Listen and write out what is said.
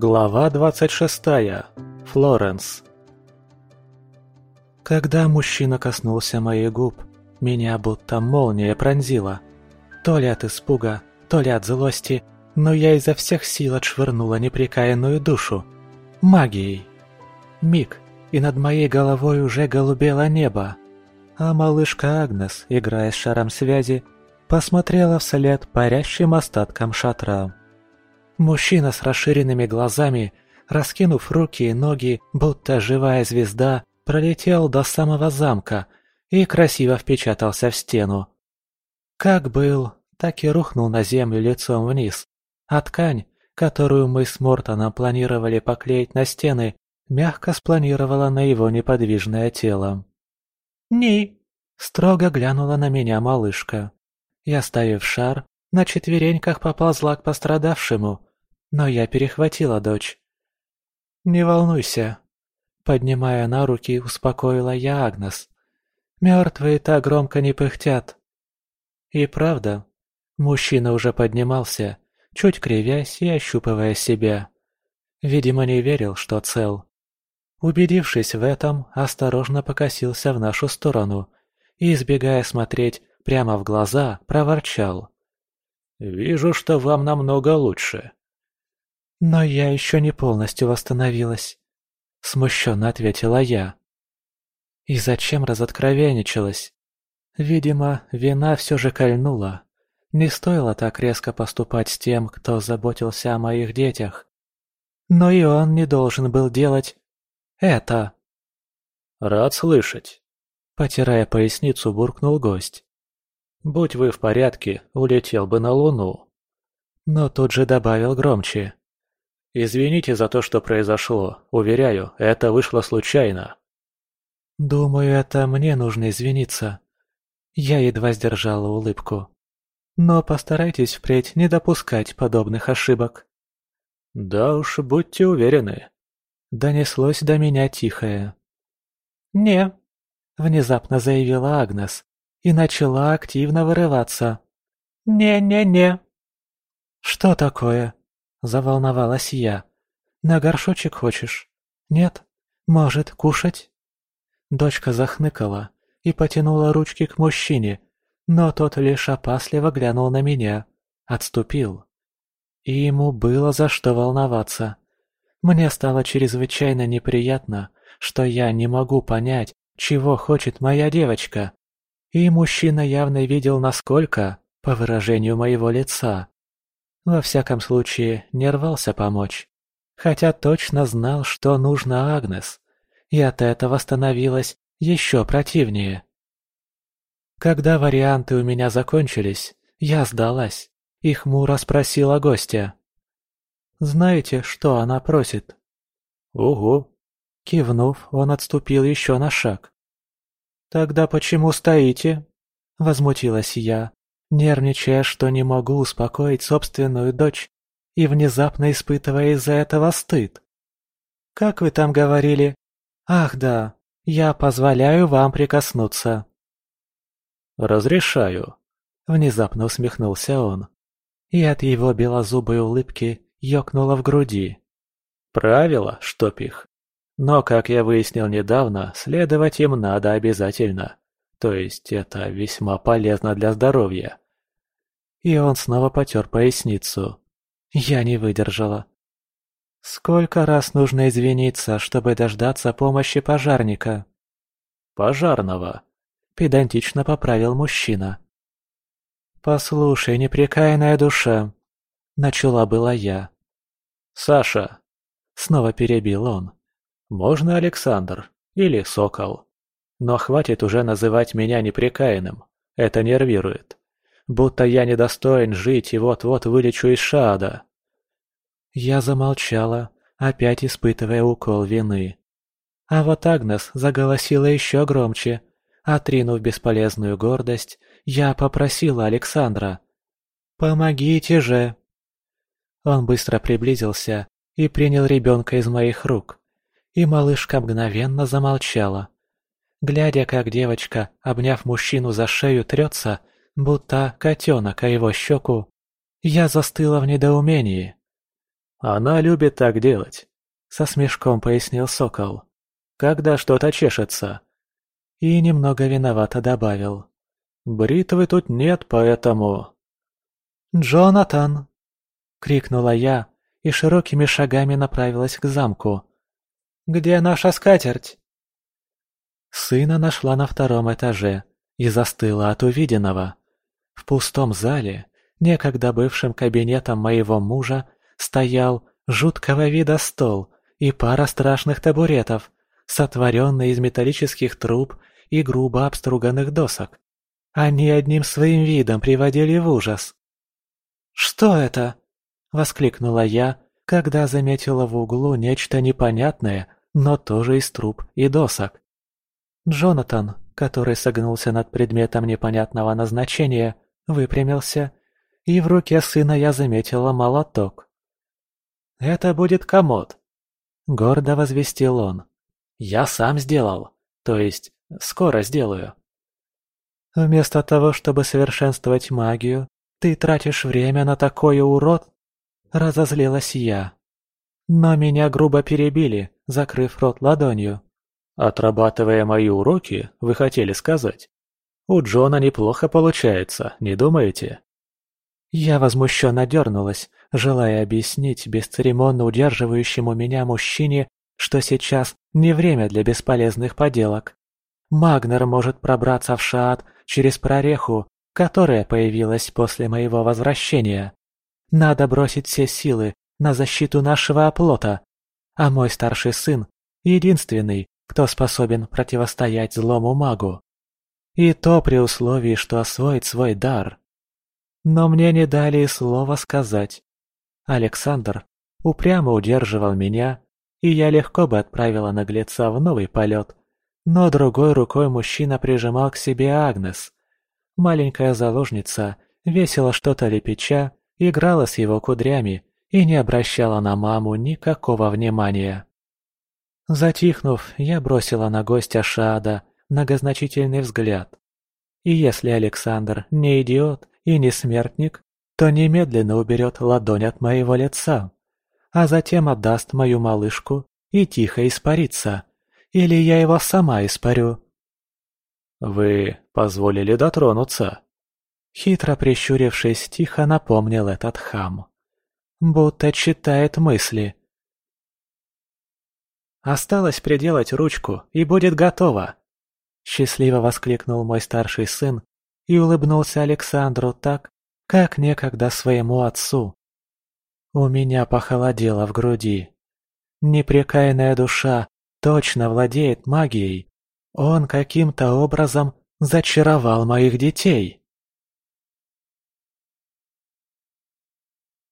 Глава 26. Флоренс. Когда мужчина коснулся моих губ, меня будто молния пронзила. То ли от испуга, то ли от злости, но я изо всех сил отшвырнула неприкаянную душу. Магией. Миг, и над моей головой уже голубело небо. А малышка Агнес, играя с шаром связи, посмотрела вслед парящим остаткам шатра. Мужчина с расширенными глазами, раскинув руки и ноги, будто живая звезда, пролетел до самого замка и красиво впечатался в стену. Как был, так и рухнул на землю лицом вниз, а ткань, которую мы с Мортоном планировали поклеить на стены, мягко спланировала на его неподвижное тело. «Ни!» – строго глянула на меня малышка. Я, ставив шар, на четвереньках поползла к пострадавшему, но я перехватила дочь. «Не волнуйся», — поднимая на руки, успокоила я Агнес. «Мертвые так громко не пыхтят». И правда, мужчина уже поднимался, чуть кривясь и ощупывая себя. Видимо, не верил, что цел. Убедившись в этом, осторожно покосился в нашу сторону и, избегая смотреть прямо в глаза, проворчал. «Вижу, что вам намного лучше». «Но я еще не полностью восстановилась», — смущенно ответила я. И зачем разоткровенничалась? Видимо, вина все же кольнула. Не стоило так резко поступать с тем, кто заботился о моих детях. Но и он не должен был делать это. «Рад слышать», — потирая поясницу, буркнул гость. «Будь вы в порядке, улетел бы на Луну». Но тут же добавил громче. «Извините за то, что произошло. Уверяю, это вышло случайно». «Думаю, это мне нужно извиниться». Я едва сдержала улыбку. «Но постарайтесь впредь не допускать подобных ошибок». «Да уж, будьте уверены», — донеслось до меня тихое. «Не», — внезапно заявила Агнес и начала активно вырываться. «Не-не-не». «Что такое?» – заволновалась я. «На горшочек хочешь? Нет? Может, кушать?» Дочка захныкала и потянула ручки к мужчине, но тот лишь опасливо глянул на меня, отступил. И ему было за что волноваться. Мне стало чрезвычайно неприятно, что я не могу понять, чего хочет моя девочка. И мужчина явно видел насколько, по выражению моего лица. Во всяком случае, не рвался помочь. Хотя точно знал, что нужно Агнес. И от этого становилось еще противнее. Когда варианты у меня закончились, я сдалась и хмуро спросила гостя. «Знаете, что она просит?» «Угу». Кивнув, он отступил еще на шаг. «Тогда почему стоите?» – возмутилась я, нервничая, что не могу успокоить собственную дочь и внезапно испытывая из-за этого стыд. «Как вы там говорили? Ах да, я позволяю вам прикоснуться». «Разрешаю», – внезапно усмехнулся он. И от его белозубой улыбки ёкнуло в груди. «Правила, чтоб их. Но, как я выяснил недавно, следовать им надо обязательно. То есть это весьма полезно для здоровья. И он снова потер поясницу. Я не выдержала. Сколько раз нужно извиниться, чтобы дождаться помощи пожарника? Пожарного. Педантично поправил мужчина. «Послушай, непрекаянная душа», — начала была я. «Саша», — снова перебил он. Можно Александр или Сокол. Но хватит уже называть меня непрекаянным. Это нервирует. Будто я недостоин жить и вот-вот вылечу из шада. Я замолчала, опять испытывая укол вины. А вот Агнес заголосила еще громче. Отринув бесполезную гордость, я попросила Александра. «Помогите же!» Он быстро приблизился и принял ребенка из моих рук и малышка мгновенно замолчала. Глядя, как девочка, обняв мужчину за шею, трется, будто котенок о его щеку, я застыла в недоумении. Она любит так делать», — со смешком пояснил Сокол. «Когда что-то чешется». И немного виновато добавил. «Бритвы тут нет, поэтому...» «Джонатан!» — крикнула я и широкими шагами направилась к замку. «Где наша скатерть?» Сына нашла на втором этаже и застыла от увиденного. В пустом зале, некогда бывшим кабинетом моего мужа, стоял жуткого вида стол и пара страшных табуретов, сотворенные из металлических труб и грубо обструганных досок. Они одним своим видом приводили в ужас. «Что это?» — воскликнула я, когда заметила в углу нечто непонятное, но тоже из труб и досок. Джонатан, который согнулся над предметом непонятного назначения, выпрямился, и в руке сына я заметила молоток. «Это будет комод», — гордо возвестил он. «Я сам сделал, то есть скоро сделаю». «Вместо того, чтобы совершенствовать магию, ты тратишь время на такой урод?» Разозлилась я. Но меня грубо перебили, закрыв рот ладонью. «Отрабатывая мои уроки, вы хотели сказать? У Джона неплохо получается, не думаете?» Я возмущенно дернулась, желая объяснить бесцеремонно удерживающему меня мужчине, что сейчас не время для бесполезных поделок. Магнер может пробраться в Шаат через прореху, которая появилась после моего возвращения. Надо бросить все силы на защиту нашего оплота, а мой старший сын — единственный, кто способен противостоять злому магу. И то при условии, что освоит свой дар. Но мне не дали и слова сказать. Александр упрямо удерживал меня, и я легко бы отправила наглеца в новый полет. Но другой рукой мужчина прижимал к себе Агнес. Маленькая заложница, весело что-то лепеча, играла с его кудрями и не обращала на маму никакого внимания. Затихнув, я бросила на гостя Шада многозначительный взгляд. И если Александр не идиот и не смертник, то немедленно уберет ладонь от моего лица, а затем отдаст мою малышку и тихо испарится, или я его сама испарю. «Вы позволили дотронуться?» Хитро прищурившись, тихо напомнил этот хам. Будто читает мысли. «Осталось приделать ручку, и будет готово!» Счастливо воскликнул мой старший сын и улыбнулся Александру так, как некогда своему отцу. У меня похолодело в груди. Непрекаянная душа точно владеет магией. Он каким-то образом зачаровал моих детей.